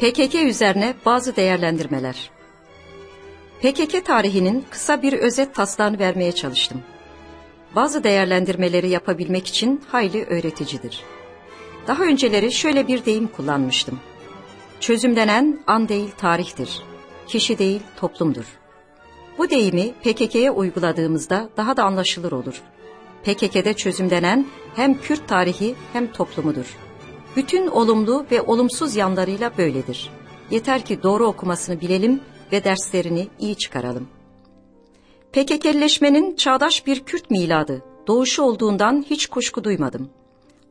PKK üzerine bazı değerlendirmeler. PKK tarihinin kısa bir özet taslağını vermeye çalıştım. Bazı değerlendirmeleri yapabilmek için hayli öğreticidir. Daha önceleri şöyle bir deyim kullanmıştım. Çözümlenen an değil tarihtir. Kişi değil toplumdur. Bu deyimi PKK'ye uyguladığımızda daha da anlaşılır olur. PKK'de çözümlenen hem Kürt tarihi hem toplumudur. Bütün olumlu ve olumsuz yanlarıyla böyledir. Yeter ki doğru okumasını bilelim ve derslerini iyi çıkaralım. PKK'leşmenin çağdaş bir Kürt miladı, doğuşu olduğundan hiç kuşku duymadım.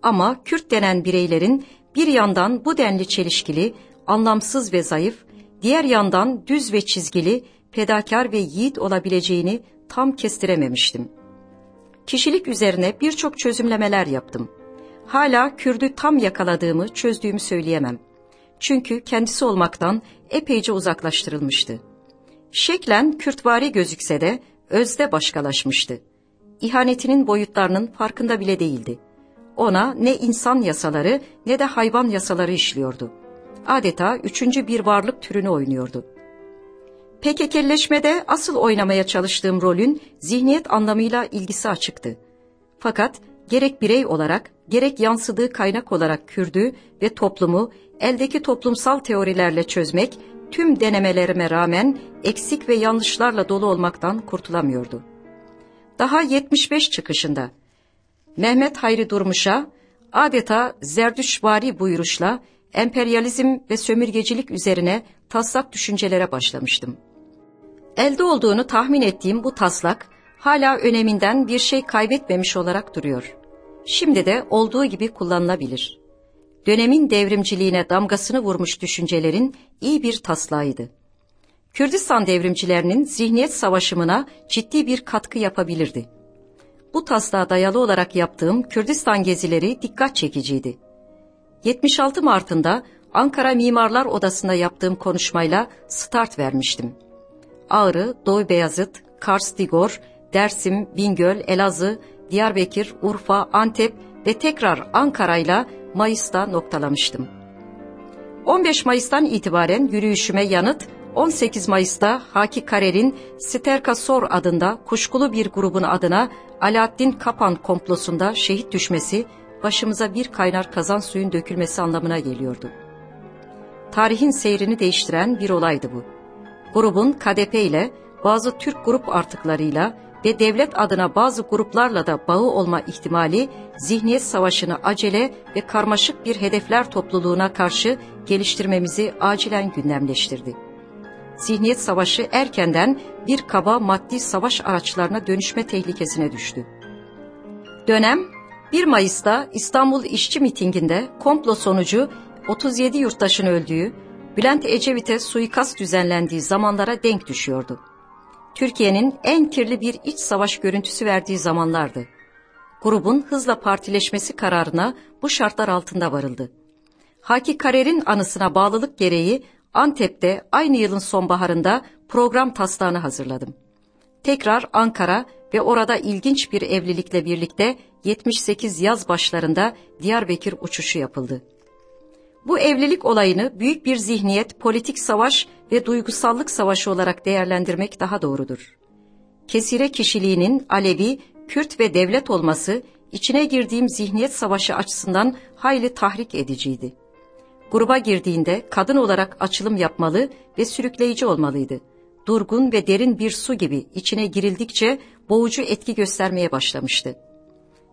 Ama Kürt denen bireylerin bir yandan bu denli çelişkili, anlamsız ve zayıf, diğer yandan düz ve çizgili, fedakar ve yiğit olabileceğini tam kestirememiştim. Kişilik üzerine birçok çözümlemeler yaptım. Hala Kürdü tam yakaladığımı, çözdüğümü söyleyemem. Çünkü kendisi olmaktan epeyce uzaklaştırılmıştı. Şeklen Kürtvari gözükse de özde başkalaşmıştı. İhanetinin boyutlarının farkında bile değildi. Ona ne insan yasaları ne de hayvan yasaları işliyordu. Adeta üçüncü bir varlık türünü oynuyordu. PKK'leşmede asıl oynamaya çalıştığım rolün zihniyet anlamıyla ilgisi açıktı. Fakat gerek birey olarak gerek yansıdığı kaynak olarak Kürdü ve toplumu eldeki toplumsal teorilerle çözmek tüm denemelerime rağmen eksik ve yanlışlarla dolu olmaktan kurtulamıyordu. Daha 75 çıkışında Mehmet Hayri Durmuş'a adeta zerdüşvari buyuruşla emperyalizm ve sömürgecilik üzerine taslak düşüncelere başlamıştım. Elde olduğunu tahmin ettiğim bu taslak hala öneminden bir şey kaybetmemiş olarak duruyor. Şimdi de olduğu gibi kullanılabilir. Dönemin devrimciliğine damgasını vurmuş düşüncelerin iyi bir taslağıydı. Kürdistan devrimcilerinin zihniyet savaşımına ciddi bir katkı yapabilirdi. Bu taslağa dayalı olarak yaptığım Kürdistan gezileri dikkat çekiciydi. 76 Mart'ında Ankara Mimarlar Odası'nda yaptığım konuşmayla start vermiştim. Ağrı, Doğu Beyazıt, Kars Digor, Dersim, Bingöl, Elazığ, Diyarbakır, Urfa, Antep ve tekrar Ankara'yla Mayıs'ta noktalamıştım. 15 Mayıs'tan itibaren yürüyüşüme yanıt 18 Mayıs'ta Haki Karer'in Sterka Sor adında kuşkulu bir grubun adına Alaaddin Kapan komplosunda şehit düşmesi başımıza bir kaynar kazan suyun dökülmesi anlamına geliyordu. Tarihin seyrini değiştiren bir olaydı bu. Grubun KDP ile bazı Türk grup artıklarıyla ve devlet adına bazı gruplarla da bağı olma ihtimali zihniyet savaşını acele ve karmaşık bir hedefler topluluğuna karşı geliştirmemizi acilen gündemleştirdi. Zihniyet savaşı erkenden bir kaba maddi savaş araçlarına dönüşme tehlikesine düştü. Dönem 1 Mayıs'ta İstanbul İşçi Mitinginde komplo sonucu 37 yurttaşın öldüğü, Bülent Ecevit'e suikast düzenlendiği zamanlara denk düşüyordu. Türkiye'nin en kirli bir iç savaş görüntüsü verdiği zamanlardı. Grubun hızla partileşmesi kararına bu şartlar altında varıldı. Haki Karer'in anısına bağlılık gereği Antep'te aynı yılın sonbaharında program taslağını hazırladım. Tekrar Ankara ve orada ilginç bir evlilikle birlikte 78 yaz başlarında Diyarbakır uçuşu yapıldı. Bu evlilik olayını büyük bir zihniyet, politik savaş ve duygusallık savaşı olarak değerlendirmek daha doğrudur. Kesire kişiliğinin Alevi, Kürt ve devlet olması içine girdiğim zihniyet savaşı açısından hayli tahrik ediciydi. Gruba girdiğinde kadın olarak açılım yapmalı ve sürükleyici olmalıydı. Durgun ve derin bir su gibi içine girildikçe boğucu etki göstermeye başlamıştı.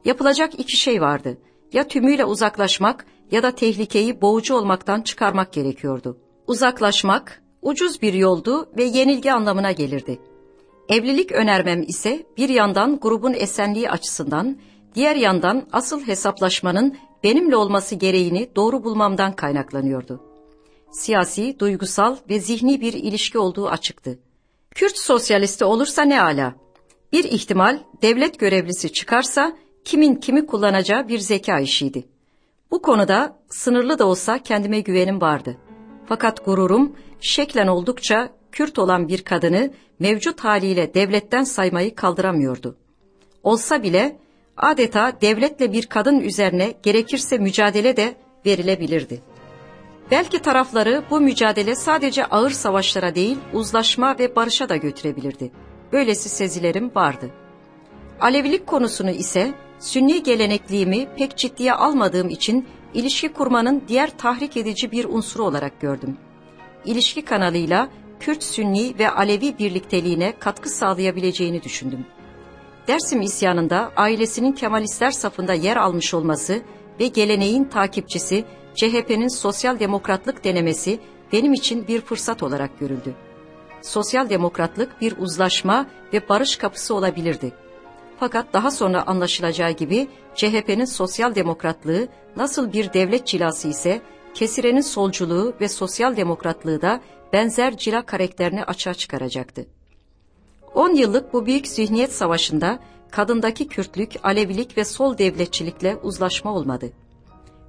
Yapılacak iki şey vardı. Ya tümüyle uzaklaşmak ya da tehlikeyi boğucu olmaktan çıkarmak gerekiyordu. Uzaklaşmak ucuz bir yoldu ve yenilgi anlamına gelirdi. Evlilik önermem ise bir yandan grubun esenliği açısından, diğer yandan asıl hesaplaşmanın benimle olması gereğini doğru bulmamdan kaynaklanıyordu. Siyasi, duygusal ve zihni bir ilişki olduğu açıktı. Kürt sosyalisti olursa ne ala. Bir ihtimal devlet görevlisi çıkarsa kimin kimi kullanacağı bir zeka işiydi. Bu konuda sınırlı da olsa kendime güvenim vardı. Fakat gururum şeklen oldukça Kürt olan bir kadını mevcut haliyle devletten saymayı kaldıramıyordu. Olsa bile adeta devletle bir kadın üzerine gerekirse mücadele de verilebilirdi. Belki tarafları bu mücadele sadece ağır savaşlara değil, uzlaşma ve barışa da götürebilirdi. Böylesi sezilerim vardı. Alevilik konusunu ise Sünni gelenekliğimi pek ciddiye almadığım için ilişki kurmanın diğer tahrik edici bir unsuru olarak gördüm. İlişki kanalıyla Kürt-Sünni ve Alevi birlikteliğine katkı sağlayabileceğini düşündüm. Dersim isyanında ailesinin Kemalistler safında yer almış olması ve geleneğin takipçisi CHP'nin sosyal demokratlık denemesi benim için bir fırsat olarak görüldü. Sosyal demokratlık bir uzlaşma ve barış kapısı olabilirdi. Fakat daha sonra anlaşılacağı gibi CHP'nin sosyal demokratlığı nasıl bir devlet cilası ise Kesire'nin solculuğu ve sosyal demokratlığı da benzer cila karakterini açığa çıkaracaktı. 10 yıllık bu büyük zihniyet savaşında kadındaki Kürtlük, Alevilik ve sol devletçilikle uzlaşma olmadı.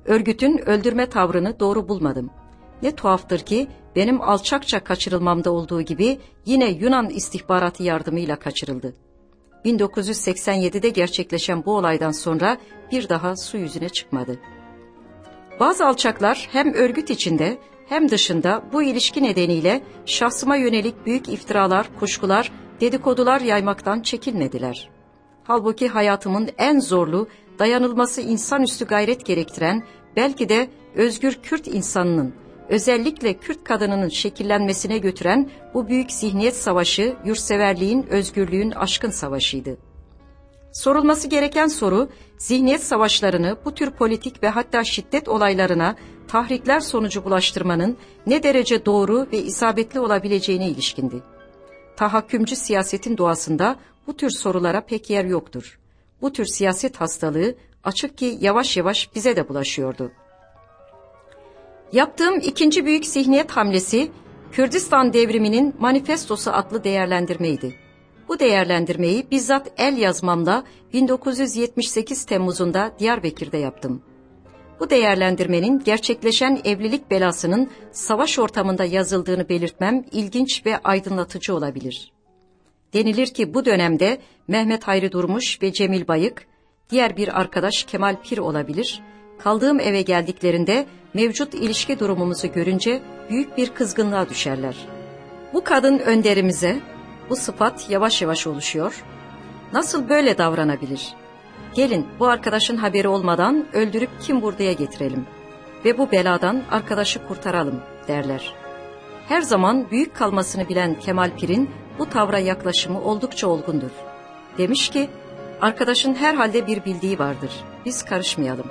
Örgütün öldürme tavrını doğru bulmadım. Ne tuhaftır ki benim alçakça kaçırılmamda olduğu gibi yine Yunan istihbaratı yardımıyla kaçırıldı. 1987'de gerçekleşen bu olaydan sonra bir daha su yüzüne çıkmadı. Bazı alçaklar hem örgüt içinde hem dışında bu ilişki nedeniyle şahsıma yönelik büyük iftiralar, kuşkular, dedikodular yaymaktan çekinmediler. Halbuki hayatımın en zorlu, dayanılması insanüstü gayret gerektiren, belki de özgür Kürt insanının, özellikle Kürt kadınının şekillenmesine götüren bu büyük zihniyet savaşı, yurtseverliğin, özgürlüğün aşkın savaşıydı. Sorulması gereken soru, zihniyet savaşlarını bu tür politik ve hatta şiddet olaylarına tahrikler sonucu bulaştırmanın ne derece doğru ve isabetli olabileceğine ilişkindi. Tahakkümcü siyasetin doğasında bu tür sorulara pek yer yoktur. Bu tür siyaset hastalığı açık ki yavaş yavaş bize de bulaşıyordu. Yaptığım ikinci büyük zihniyet hamlesi, Kürdistan devriminin manifestosu adlı değerlendirmeydi. Bu değerlendirmeyi bizzat el yazmamla 1978 Temmuz'unda Diyarbakır'da yaptım. Bu değerlendirmenin gerçekleşen evlilik belasının savaş ortamında yazıldığını belirtmem ilginç ve aydınlatıcı olabilir. Denilir ki bu dönemde Mehmet Hayri Durmuş ve Cemil Bayık, diğer bir arkadaş Kemal Pir olabilir, kaldığım eve geldiklerinde mevcut ilişki durumumuzu görünce büyük bir kızgınlığa düşerler. Bu kadın önderimize bu sıfat yavaş yavaş oluşuyor. Nasıl böyle davranabilir? Gelin bu arkadaşın haberi olmadan öldürüp kim buraya getirelim ve bu beladan arkadaşı kurtaralım derler. Her zaman büyük kalmasını bilen Kemal Pir'in bu tavra yaklaşımı oldukça olgundur. Demiş ki, arkadaşın herhalde bir bildiği vardır, biz karışmayalım.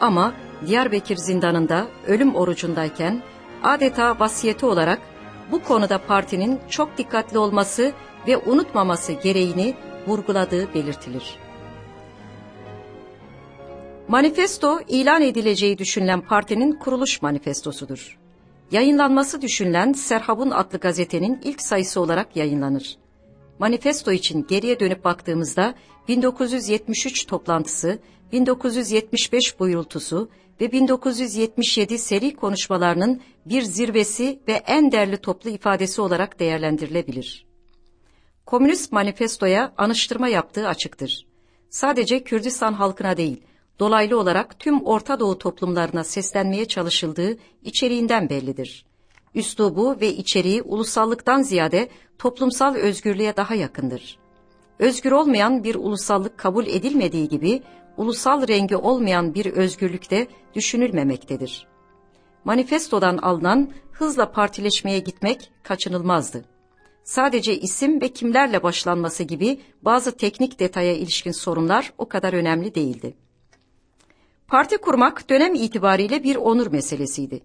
Ama Diyarbakır zindanında ölüm orucundayken adeta vasiyeti olarak bu konuda partinin çok dikkatli olması ve unutmaması gereğini vurguladığı belirtilir. Manifesto ilan edileceği düşünülen partinin kuruluş manifestosudur. Yayınlanması düşünülen Serhabun adlı gazetenin ilk sayısı olarak yayınlanır. Manifesto için geriye dönüp baktığımızda 1973 toplantısı, 1975 buyurultusu ve 1977 seri konuşmalarının bir zirvesi ve en değerli toplu ifadesi olarak değerlendirilebilir. Komünist manifestoya anıştırma yaptığı açıktır. Sadece Kürdistan halkına değil, dolaylı olarak tüm Orta Doğu toplumlarına seslenmeye çalışıldığı içeriğinden bellidir. Üslubu ve içeriği ulusallıktan ziyade toplumsal özgürlüğe daha yakındır. Özgür olmayan bir ulusallık kabul edilmediği gibi ulusal rengi olmayan bir özgürlükte düşünülmemektedir. Manifestodan alınan hızla partileşmeye gitmek kaçınılmazdı. Sadece isim ve kimlerle başlanması gibi bazı teknik detaya ilişkin sorunlar o kadar önemli değildi. Parti kurmak dönem itibariyle bir onur meselesiydi.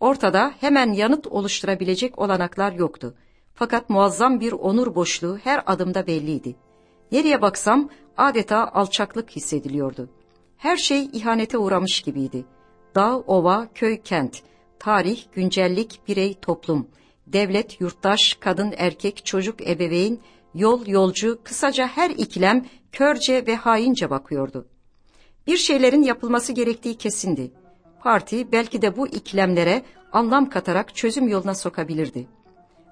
Ortada hemen yanıt oluşturabilecek olanaklar yoktu. Fakat muazzam bir onur boşluğu her adımda belliydi. Nereye baksam adeta alçaklık hissediliyordu. Her şey ihanete uğramış gibiydi. Dağ, ova, köy, kent, tarih, güncellik, birey, toplum, devlet, yurttaş, kadın, erkek, çocuk, ebeveyn, yol, yolcu, kısaca her ikilem körce ve haince bakıyordu. Bir şeylerin yapılması gerektiği kesindi. Parti belki de bu ikilemlere anlam katarak çözüm yoluna sokabilirdi.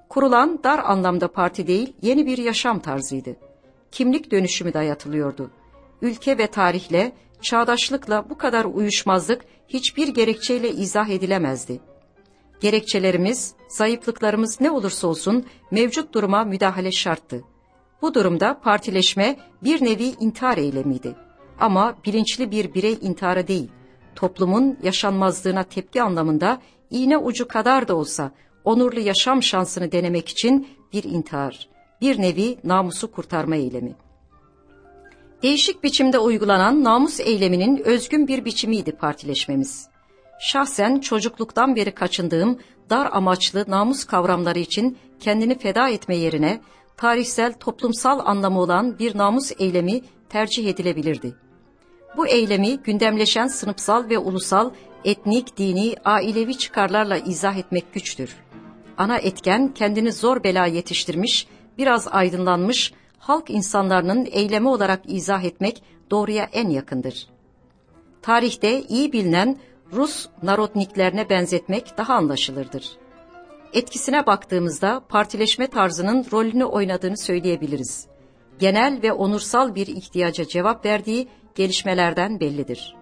Kurulan dar anlamda parti değil, yeni bir yaşam tarzıydı kimlik dönüşümü dayatılıyordu. Ülke ve tarihle, çağdaşlıkla bu kadar uyuşmazlık hiçbir gerekçeyle izah edilemezdi. Gerekçelerimiz, zayıflıklarımız ne olursa olsun mevcut duruma müdahale şarttı. Bu durumda partileşme bir nevi intihar eylemiydi. Ama bilinçli bir birey intiharı değil, toplumun yaşanmazlığına tepki anlamında iğne ucu kadar da olsa onurlu yaşam şansını denemek için bir intihar, bir nevi namusu kurtarma eylemi. Değişik biçimde uygulanan namus eyleminin özgün bir biçimiydi partileşmemiz. Şahsen çocukluktan beri kaçındığım dar amaçlı namus kavramları için kendini feda etme yerine tarihsel toplumsal anlamı olan bir namus eylemi tercih edilebilirdi. Bu eylemi gündemleşen sınıfsal ve ulusal, etnik, dini, ailevi çıkarlarla izah etmek güçtür. Ana etken kendini zor bela yetiştirmiş, biraz aydınlanmış, halk insanlarının eylemi olarak izah etmek doğruya en yakındır. Tarihte iyi bilinen Rus narodniklerine benzetmek daha anlaşılırdır. Etkisine baktığımızda partileşme tarzının rolünü oynadığını söyleyebiliriz. Genel ve onursal bir ihtiyaca cevap verdiği gelişmelerden bellidir.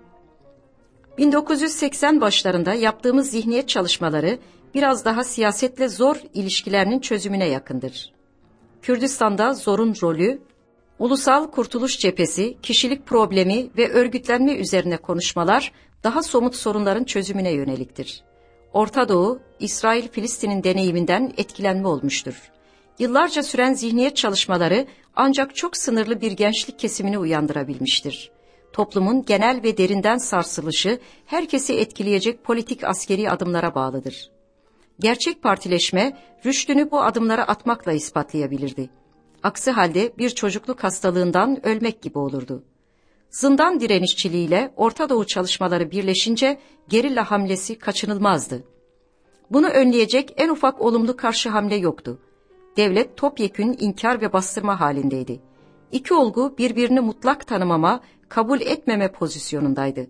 1980 başlarında yaptığımız zihniyet çalışmaları biraz daha siyasetle zor ilişkilerinin çözümüne yakındır. Kürdistan'da zorun rolü, ulusal kurtuluş cephesi, kişilik problemi ve örgütlenme üzerine konuşmalar daha somut sorunların çözümüne yöneliktir. Orta Doğu, İsrail-Filistin'in deneyiminden etkilenme olmuştur. Yıllarca süren zihniyet çalışmaları ancak çok sınırlı bir gençlik kesimini uyandırabilmiştir. Toplumun genel ve derinden sarsılışı herkesi etkileyecek politik askeri adımlara bağlıdır. Gerçek partileşme rüştünü bu adımlara atmakla ispatlayabilirdi. Aksi halde bir çocukluk hastalığından ölmek gibi olurdu. Zindan direnişçiliğiyle Orta Doğu çalışmaları birleşince gerilla hamlesi kaçınılmazdı. Bunu önleyecek en ufak olumlu karşı hamle yoktu. Devlet topyekün inkar ve bastırma halindeydi. İki olgu birbirini mutlak tanımama, kabul etmeme pozisyonundaydı.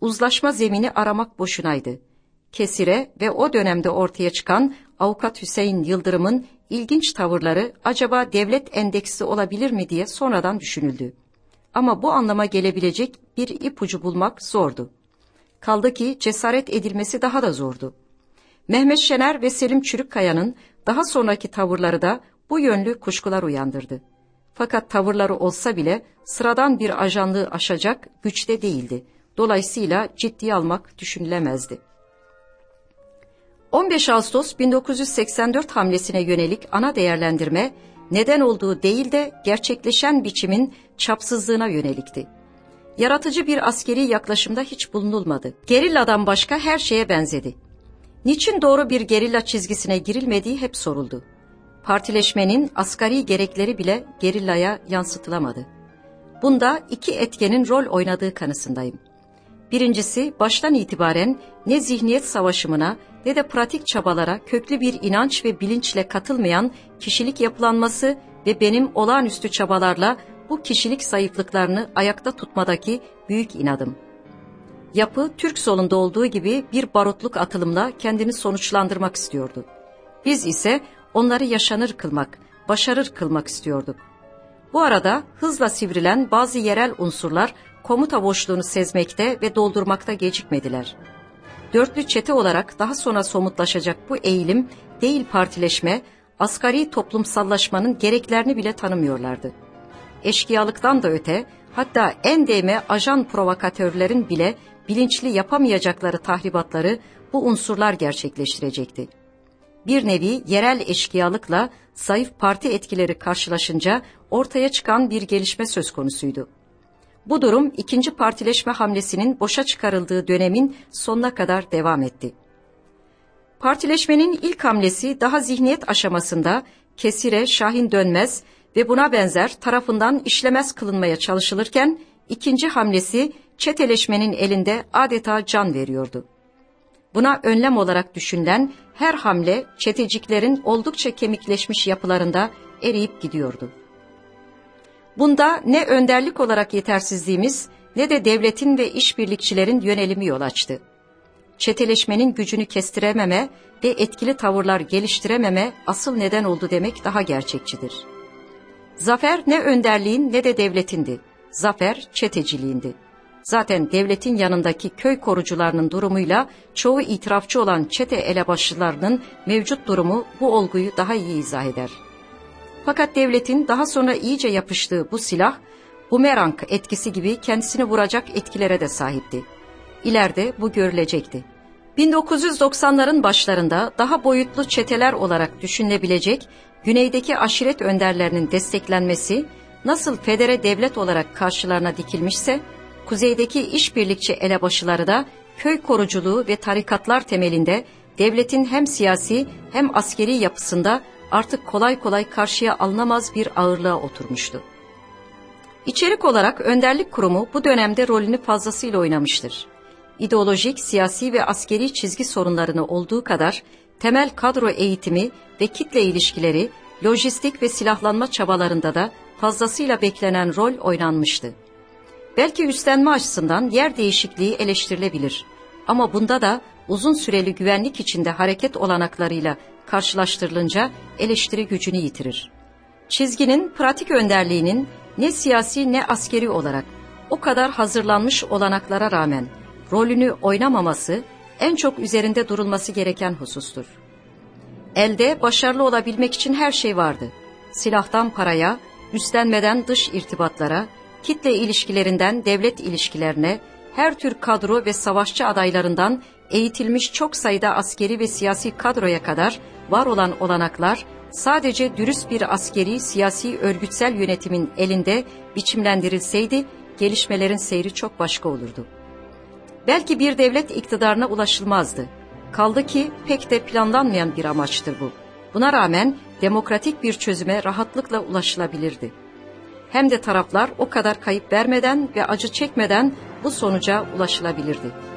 Uzlaşma zemini aramak boşunaydı. Kesire ve o dönemde ortaya çıkan avukat Hüseyin Yıldırım'ın ilginç tavırları acaba devlet endeksi olabilir mi diye sonradan düşünüldü. Ama bu anlama gelebilecek bir ipucu bulmak zordu. Kaldı ki cesaret edilmesi daha da zordu. Mehmet Şener ve Selim Çürükkaya'nın daha sonraki tavırları da bu yönlü kuşkular uyandırdı. Fakat tavırları olsa bile sıradan bir ajanlığı aşacak güçte değildi. Dolayısıyla ciddiye almak düşünülemezdi. 15 Ağustos 1984 hamlesine yönelik ana değerlendirme neden olduğu değil de gerçekleşen biçimin çapsızlığına yönelikti. Yaratıcı bir askeri yaklaşımda hiç bulunulmadı. Gerilladan başka her şeye benzedi. Niçin doğru bir gerilla çizgisine girilmediği hep soruldu. Partileşmenin asgari gerekleri bile gerillaya yansıtılamadı. Bunda iki etkenin rol oynadığı kanısındayım. Birincisi baştan itibaren ne zihniyet savaşımına ne de pratik çabalara köklü bir inanç ve bilinçle katılmayan kişilik yapılanması ve benim olağanüstü çabalarla bu kişilik zayıflıklarını ayakta tutmadaki büyük inadım. Yapı Türk solunda olduğu gibi bir barutluk atılımla kendini sonuçlandırmak istiyordu. Biz ise onları yaşanır kılmak, başarır kılmak istiyorduk. Bu arada hızla sivrilen bazı yerel unsurlar komuta boşluğunu sezmekte ve doldurmakta gecikmediler. Dörtlü çete olarak daha sonra somutlaşacak bu eğilim değil partileşme, asgari toplumsallaşmanın gereklerini bile tanımıyorlardı. Eşkıyalıktan da öte, hatta en değme ajan provokatörlerin bile bilinçli yapamayacakları tahribatları bu unsurlar gerçekleştirecekti. Bir nevi yerel eşkıyalıkla zayıf parti etkileri karşılaşınca ortaya çıkan bir gelişme söz konusuydu. Bu durum ikinci partileşme hamlesinin boşa çıkarıldığı dönemin sonuna kadar devam etti. Partileşmenin ilk hamlesi daha zihniyet aşamasında Kesire, Şahin Dönmez ve buna benzer tarafından işlemez kılınmaya çalışılırken ikinci hamlesi çeteleşmenin elinde adeta can veriyordu. Buna önlem olarak düşünülen her hamle çeteciklerin oldukça kemikleşmiş yapılarında eriyip gidiyordu. Bunda ne önderlik olarak yetersizliğimiz ne de devletin ve işbirlikçilerin yönelimi yol açtı. Çeteleşmenin gücünü kestirememe ve etkili tavırlar geliştirememe asıl neden oldu demek daha gerçekçidir. Zafer ne önderliğin ne de devletindi. Zafer çeteciliğindi. Zaten devletin yanındaki köy korucularının durumuyla çoğu itirafçı olan çete elebaşılarının mevcut durumu bu olguyu daha iyi izah eder. Fakat devletin daha sonra iyice yapıştığı bu silah, bumerang etkisi gibi kendisini vuracak etkilere de sahipti. İleride bu görülecekti. 1990'ların başlarında daha boyutlu çeteler olarak düşünülebilecek güneydeki aşiret önderlerinin desteklenmesi nasıl federe devlet olarak karşılarına dikilmişse, kuzeydeki işbirlikçi elebaşıları da köy koruculuğu ve tarikatlar temelinde devletin hem siyasi hem askeri yapısında artık kolay kolay karşıya alınamaz bir ağırlığa oturmuştu. İçerik olarak önderlik kurumu bu dönemde rolünü fazlasıyla oynamıştır. İdeolojik, siyasi ve askeri çizgi sorunlarını olduğu kadar temel kadro eğitimi ve kitle ilişkileri, lojistik ve silahlanma çabalarında da fazlasıyla beklenen rol oynanmıştı. Belki üstlenme açısından yer değişikliği eleştirilebilir. Ama bunda da uzun süreli güvenlik içinde hareket olanaklarıyla karşılaştırılınca eleştiri gücünü yitirir. Çizginin pratik önderliğinin ne siyasi ne askeri olarak o kadar hazırlanmış olanaklara rağmen rolünü oynamaması en çok üzerinde durulması gereken husustur. Elde başarılı olabilmek için her şey vardı. Silahtan paraya, üstlenmeden dış irtibatlara, kitle ilişkilerinden devlet ilişkilerine, her tür kadro ve savaşçı adaylarından eğitilmiş çok sayıda askeri ve siyasi kadroya kadar var olan olanaklar sadece dürüst bir askeri siyasi örgütsel yönetimin elinde biçimlendirilseydi gelişmelerin seyri çok başka olurdu. Belki bir devlet iktidarına ulaşılmazdı. Kaldı ki pek de planlanmayan bir amaçtır bu. Buna rağmen demokratik bir çözüme rahatlıkla ulaşılabilirdi. Hem de taraflar o kadar kayıp vermeden ve acı çekmeden bu sonuca ulaşılabilirdi.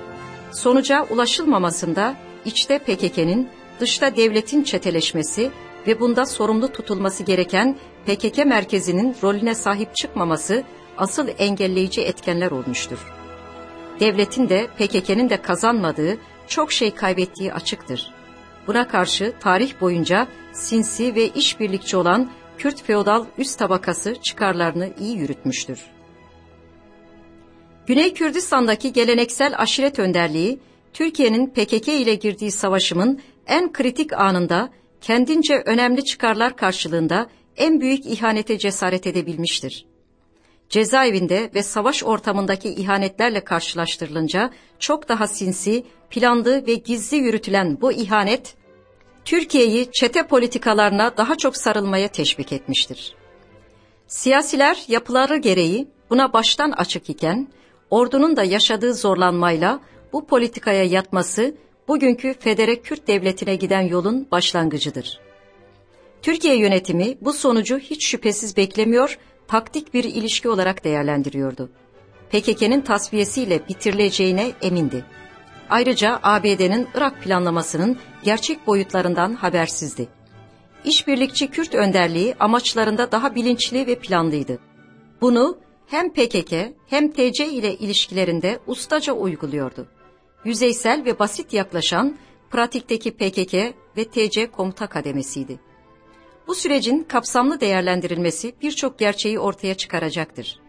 Sonuca ulaşılmamasında içte PKK'nin, dışta devletin çeteleşmesi ve bunda sorumlu tutulması gereken PKK merkezinin rolüne sahip çıkmaması asıl engelleyici etkenler olmuştur. Devletin de PKK'nin de kazanmadığı, çok şey kaybettiği açıktır. Buna karşı tarih boyunca sinsi ve işbirlikçi olan Kürt feodal üst tabakası çıkarlarını iyi yürütmüştür. Güney Kürdistan'daki geleneksel aşiret önderliği, Türkiye'nin PKK ile girdiği savaşımın en kritik anında kendince önemli çıkarlar karşılığında en büyük ihanete cesaret edebilmiştir. Cezaevinde ve savaş ortamındaki ihanetlerle karşılaştırılınca çok daha sinsi, planlı ve gizli yürütülen bu ihanet, Türkiye'yi çete politikalarına daha çok sarılmaya teşvik etmiştir. Siyasiler yapıları gereği buna baştan açık iken, ordunun da yaşadığı zorlanmayla bu politikaya yatması bugünkü Federe Kürt Devleti'ne giden yolun başlangıcıdır. Türkiye yönetimi bu sonucu hiç şüphesiz beklemiyor, taktik bir ilişki olarak değerlendiriyordu. PKK'nın tasfiyesiyle bitirileceğine emindi. Ayrıca ABD'nin Irak planlamasının gerçek boyutlarından habersizdi. İşbirlikçi Kürt önderliği amaçlarında daha bilinçli ve planlıydı. Bunu hem PKK hem TC ile ilişkilerinde ustaca uyguluyordu. Yüzeysel ve basit yaklaşan pratikteki PKK ve TC komuta kademesiydi. Bu sürecin kapsamlı değerlendirilmesi birçok gerçeği ortaya çıkaracaktır.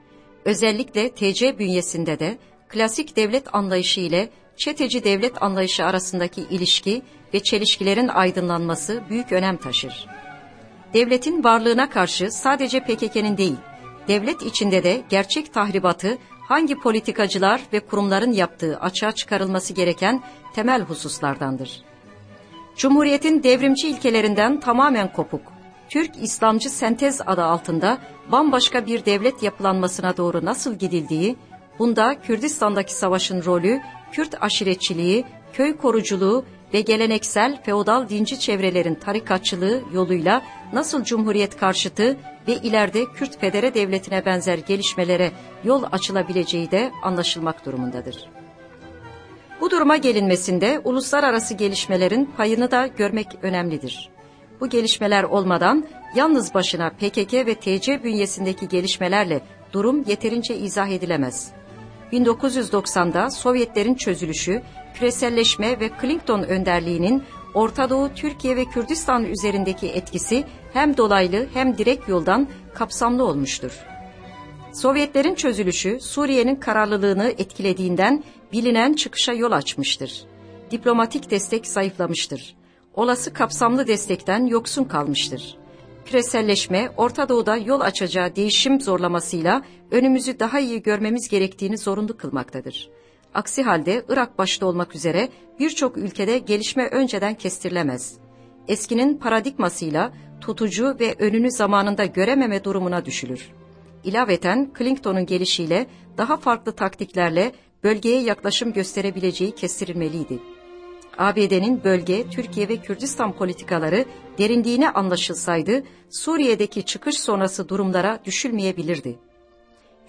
Özellikle TC bünyesinde de klasik devlet anlayışı ile çeteci devlet anlayışı arasındaki ilişki ve çelişkilerin aydınlanması büyük önem taşır. Devletin varlığına karşı sadece PKK'nın değil, devlet içinde de gerçek tahribatı hangi politikacılar ve kurumların yaptığı açığa çıkarılması gereken temel hususlardandır. Cumhuriyetin devrimci ilkelerinden tamamen kopuk, Türk İslamcı sentez adı altında bambaşka bir devlet yapılanmasına doğru nasıl gidildiği, bunda Kürdistan'daki savaşın rolü, Kürt aşiretçiliği, köy koruculuğu ve geleneksel feodal dinci çevrelerin tarikatçılığı yoluyla nasıl Cumhuriyet karşıtı ve ileride Kürt Federe Devleti'ne benzer gelişmelere yol açılabileceği de anlaşılmak durumundadır. Bu duruma gelinmesinde uluslararası gelişmelerin payını da görmek önemlidir. Bu gelişmeler olmadan yalnız başına PKK ve TC bünyesindeki gelişmelerle durum yeterince izah edilemez. 1990'da Sovyetlerin çözülüşü, küreselleşme ve Clinton önderliğinin Orta Doğu, Türkiye ve Kürdistan üzerindeki etkisi hem dolaylı hem direkt yoldan kapsamlı olmuştur. Sovyetlerin çözülüşü Suriye'nin kararlılığını etkilediğinden bilinen çıkışa yol açmıştır. Diplomatik destek zayıflamıştır. Olası kapsamlı destekten yoksun kalmıştır. Küreselleşme Orta Doğu'da yol açacağı değişim zorlamasıyla önümüzü daha iyi görmemiz gerektiğini zorunlu kılmaktadır. Aksi halde Irak başta olmak üzere birçok ülkede gelişme önceden kestirilemez. Eskinin paradigmasıyla tutucu ve önünü zamanında görememe durumuna düşülür. İlaveten Clinton'un gelişiyle daha farklı taktiklerle bölgeye yaklaşım gösterebileceği kestirilmeliydi. ABD'nin bölge, Türkiye ve Kürdistan politikaları derinliğine anlaşılsaydı Suriye'deki çıkış sonrası durumlara düşülmeyebilirdi.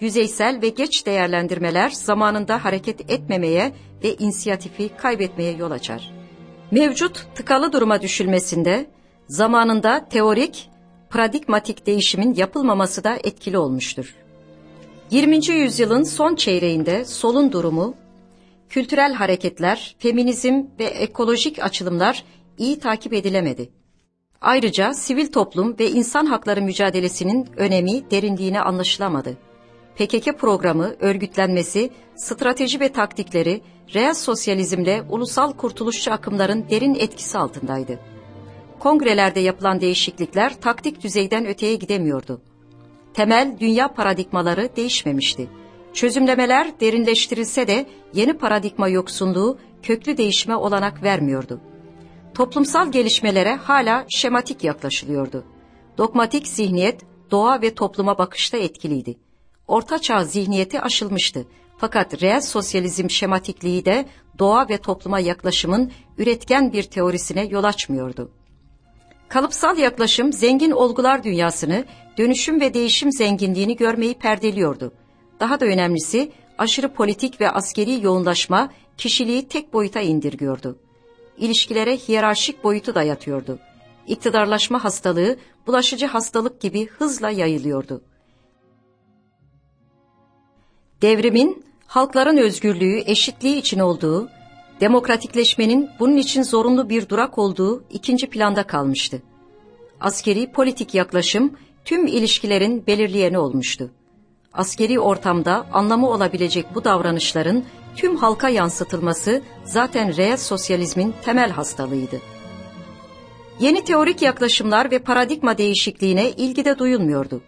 Yüzeysel ve geç değerlendirmeler zamanında hareket etmemeye ve inisiyatifi kaybetmeye yol açar. Mevcut tıkalı duruma düşülmesinde zamanında teorik, paradigmatik değişimin yapılmaması da etkili olmuştur. 20. yüzyılın son çeyreğinde solun durumu, kültürel hareketler, feminizm ve ekolojik açılımlar iyi takip edilemedi. Ayrıca sivil toplum ve insan hakları mücadelesinin önemi derinliğine anlaşılamadı. PKK programı, örgütlenmesi, strateji ve taktikleri, real sosyalizmle ulusal kurtuluşçu akımların derin etkisi altındaydı. Kongrelerde yapılan değişiklikler taktik düzeyden öteye gidemiyordu. Temel dünya paradigmaları değişmemişti. Çözümlemeler derinleştirilse de yeni paradigma yoksunluğu köklü değişime olanak vermiyordu. Toplumsal gelişmelere hala şematik yaklaşılıyordu. Dogmatik zihniyet doğa ve topluma bakışta etkiliydi. Ortaçağ zihniyeti aşılmıştı. Fakat reel sosyalizm şematikliği de doğa ve topluma yaklaşımın üretken bir teorisine yol açmıyordu. Kalıpsal yaklaşım zengin olgular dünyasını, dönüşüm ve değişim zenginliğini görmeyi perdeliyordu. Daha da önemlisi aşırı politik ve askeri yoğunlaşma kişiliği tek boyuta indirgiyordu. İlişkilere hiyerarşik boyutu dayatıyordu. İktidarlaşma hastalığı bulaşıcı hastalık gibi hızla yayılıyordu. Devrimin halkların özgürlüğü, eşitliği için olduğu, demokratikleşmenin bunun için zorunlu bir durak olduğu ikinci planda kalmıştı. Askeri politik yaklaşım tüm ilişkilerin belirleyeni olmuştu. Askeri ortamda anlamı olabilecek bu davranışların tüm halka yansıtılması zaten reel sosyalizmin temel hastalığıydı. Yeni teorik yaklaşımlar ve paradigma değişikliğine ilgide duyulmuyordu.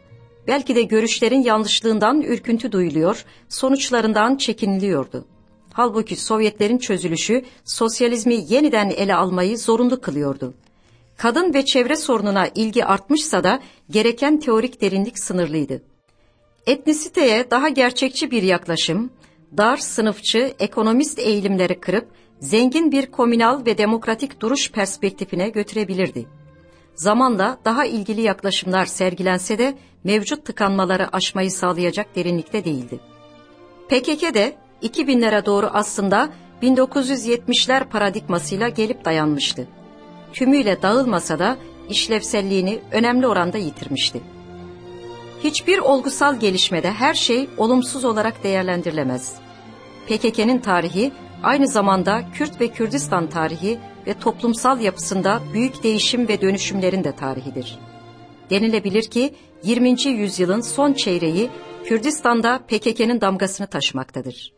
Belki de görüşlerin yanlışlığından ürküntü duyuluyor, sonuçlarından çekiniliyordu. Halbuki Sovyetlerin çözülüşü sosyalizmi yeniden ele almayı zorunlu kılıyordu. Kadın ve çevre sorununa ilgi artmışsa da gereken teorik derinlik sınırlıydı. Etnisiteye daha gerçekçi bir yaklaşım, dar sınıfçı ekonomist eğilimleri kırıp zengin bir komünal ve demokratik duruş perspektifine götürebilirdi. Zamanla daha ilgili yaklaşımlar sergilense de mevcut tıkanmaları aşmayı sağlayacak derinlikte değildi. PKK de 2000'lere doğru aslında 1970'ler paradigmasıyla gelip dayanmıştı. Tümüyle dağılmasa da işlevselliğini önemli oranda yitirmişti. Hiçbir olgusal gelişmede her şey olumsuz olarak değerlendirilemez. PKK'nın tarihi aynı zamanda Kürt ve Kürdistan tarihi ve toplumsal yapısında büyük değişim ve dönüşümlerin de tarihidir. Denilebilir ki 20. yüzyılın son çeyreği Kürdistan'da PKK'nın damgasını taşımaktadır.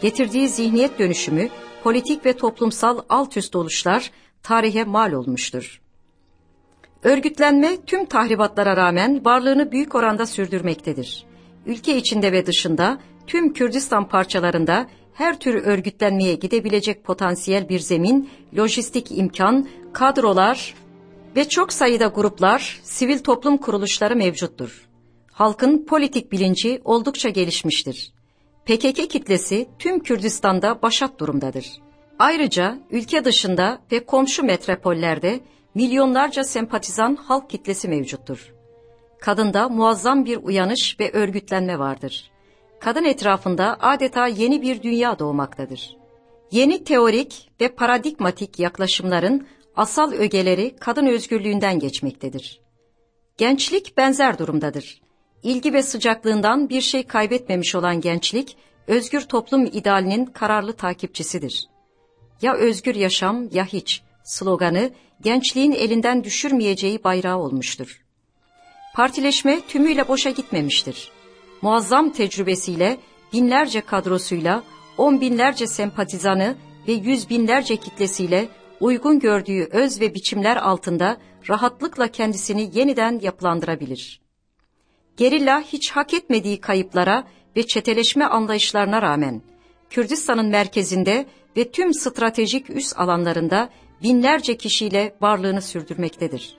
Getirdiği zihniyet dönüşümü, politik ve toplumsal alt üst oluşlar tarihe mal olmuştur. Örgütlenme tüm tahribatlara rağmen varlığını büyük oranda sürdürmektedir. Ülke içinde ve dışında tüm Kürdistan parçalarında her tür örgütlenmeye gidebilecek potansiyel bir zemin, lojistik imkan, kadrolar ve çok sayıda gruplar, sivil toplum kuruluşları mevcuttur. Halkın politik bilinci oldukça gelişmiştir. PKK kitlesi tüm Kürdistan'da başat durumdadır. Ayrıca ülke dışında ve komşu metropollerde milyonlarca sempatizan halk kitlesi mevcuttur. Kadında muazzam bir uyanış ve örgütlenme vardır. Kadın etrafında adeta yeni bir dünya doğmaktadır. Yeni teorik ve paradigmatik yaklaşımların asal ögeleri kadın özgürlüğünden geçmektedir. Gençlik benzer durumdadır. İlgi ve sıcaklığından bir şey kaybetmemiş olan gençlik, özgür toplum idealinin kararlı takipçisidir. Ya özgür yaşam ya hiç sloganı gençliğin elinden düşürmeyeceği bayrağı olmuştur. Partileşme tümüyle boşa gitmemiştir. Muazzam tecrübesiyle, binlerce kadrosuyla, on binlerce sempatizanı ve yüz binlerce kitlesiyle uygun gördüğü öz ve biçimler altında rahatlıkla kendisini yeniden yapılandırabilir. Gerilla hiç hak etmediği kayıplara ve çeteleşme anlayışlarına rağmen Kürdistan'ın merkezinde ve tüm stratejik üs alanlarında binlerce kişiyle varlığını sürdürmektedir.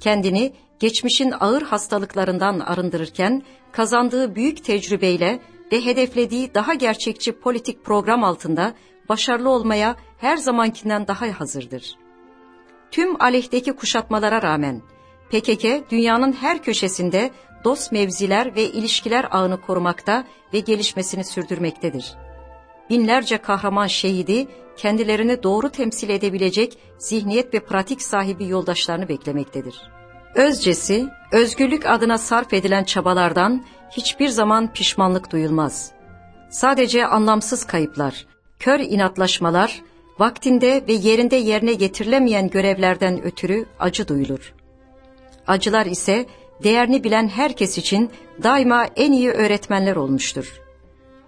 Kendini geçmişin ağır hastalıklarından arındırırken kazandığı büyük tecrübeyle ve hedeflediği daha gerçekçi politik program altında başarılı olmaya her zamankinden daha hazırdır. Tüm aleyhteki kuşatmalara rağmen PKK dünyanın her köşesinde dost mevziler ve ilişkiler ağını korumakta ve gelişmesini sürdürmektedir. Binlerce kahraman şehidi kendilerini doğru temsil edebilecek zihniyet ve pratik sahibi yoldaşlarını beklemektedir. Özcesi, özgürlük adına sarf edilen çabalardan hiçbir zaman pişmanlık duyulmaz. Sadece anlamsız kayıplar, kör inatlaşmalar, vaktinde ve yerinde yerine getirilemeyen görevlerden ötürü acı duyulur. Acılar ise değerini bilen herkes için daima en iyi öğretmenler olmuştur.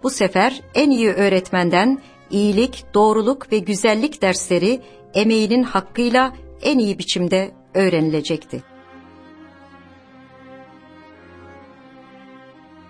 Bu sefer en iyi öğretmenden iyilik, doğruluk ve güzellik dersleri emeğinin hakkıyla en iyi biçimde öğrenilecekti.